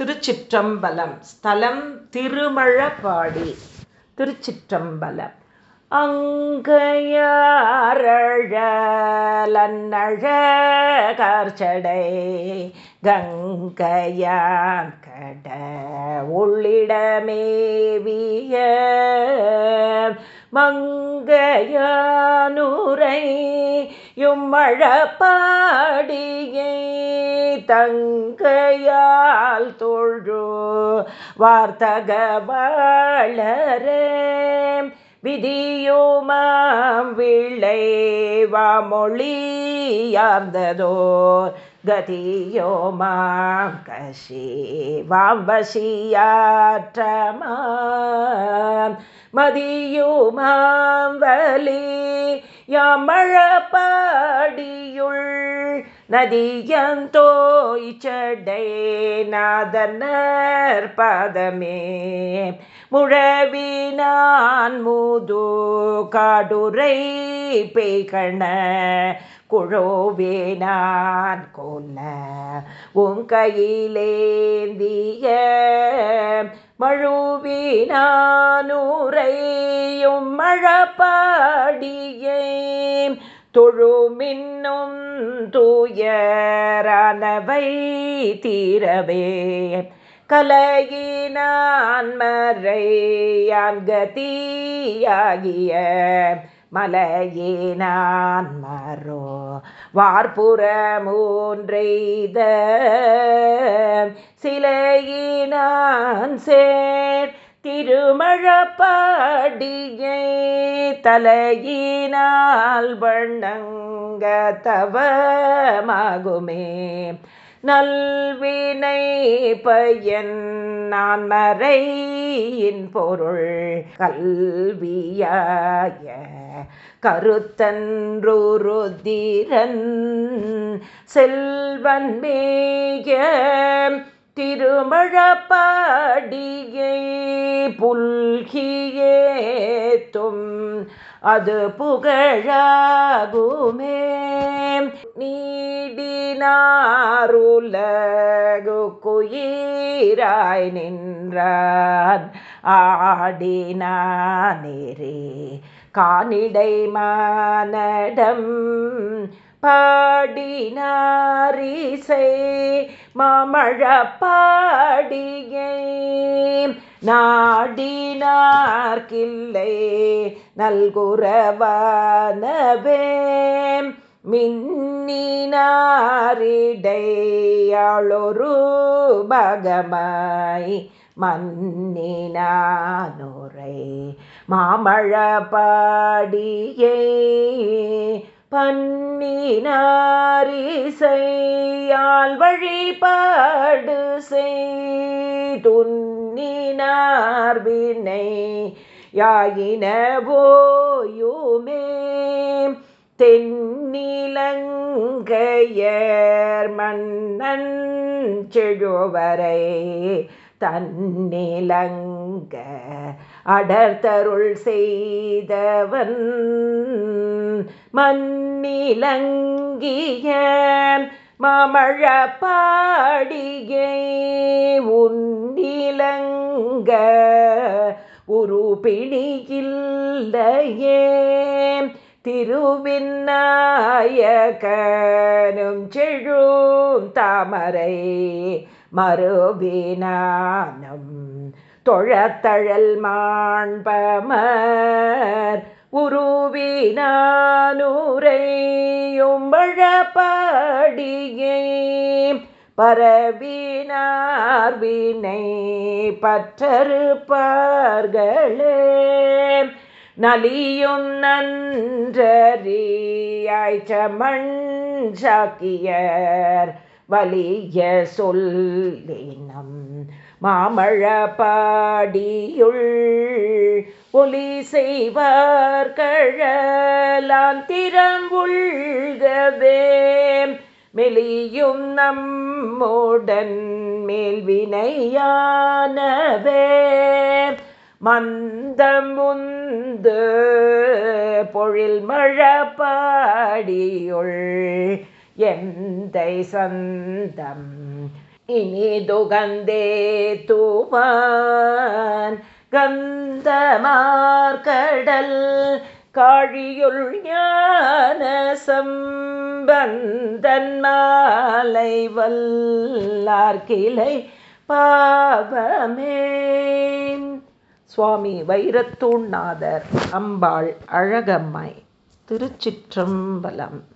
திருச்சிற்றம்பலம். ஸ்தலம் திருமழபாடி. திருச்சிற்றம்பலம். அங்கையாரழலன்னழகார்ச்சடை. கங்கையான் கட உள்ளிடமேவிய மங்கையானுரை யும்மழப்பாடியை தங்கையால் தோழோ வார்த்தக வளரே. விதியோமாம் விளைவாமொழியார்ந்ததோர் கதியோமாம் கஷி வாம்பசியாற்றமாம் மதியுமாம் வலி யாமழ பாடியுள் நதியந்தோய்ச்சடை நாதனர் பதமே. முழவினான் மூது காடுரை பெய்கண குழோவேனான் கொல்ல உன் கையிலேந்திய மழுவினானுரையும் மழப்பாடியே தொழுமின்னும் தூயரானவை தீரவே. கலையினான் மறையான்கதியாகிய மலையினான் மரோ வார்புற மூன்றைத சிலையினான் சே திருமழப்பாடியை தலையினால் வண்ணங்க தவமாகுமே. நல்வினை பயன் நான் மறையின் பொருள் கல்வியாய. கருத்தன்றுருதிரன் செல்வன் மேய திருமழப்பாடியை புல்கியேத்தும் அது புகழாகுமே. நீடினாருலகு குயிராய் நின்றான் ஆடினானேரே. காணிடை மானடம் பாடினாரிசை மாமழ பாடியை நாடினார்கில்லை நல்குறவானவே மின்னினாரிடையாளொரு பகமாய் மன்னினானுரை. மாமழ பாடியே பன்னினாரிசையால் வழிபாடு செய்துன்னினார் வினை யாயின போயுமே தென்னிலங்கையர் மன்னன் செழுவரை தன்னிலங்க அடர்த்தருள் செய்தவன் மன்னிலங்கிய பாடியை உன்னிலங்க உருபிணியில்லையே திருவிநாயகனும் செழும் தாமரை மறுவினானம் தொழத்தழல் மாண்பமர் உருவினானூரையும் மழப்பாடியை பரவினார் வினை பற்றறுப்பார்களே நலியும் நன்றறியாய்ச்சமண் சாக்கியர் வலிய சொல்லினம் மாமழப்பாடியுள் ஒலி செய்வார் கழலான் திறம்புள்கவே மெலியும் நம்முடன் மேல்வினையானவே. மந்தம் முந்து பொழில் மழப்பாடியுள் எந்தை சந்தம். இனிதுகந்தே தூவான். கந்தமார்கடல் காழியுள் ஞான சம்பந்தன் மாலை வல்லார்கிளை பாவமே. சுவாமி வைரத்தூண்நாதர் அம்பாள் அழகம்மை திருச்சிற்றம்பலம்.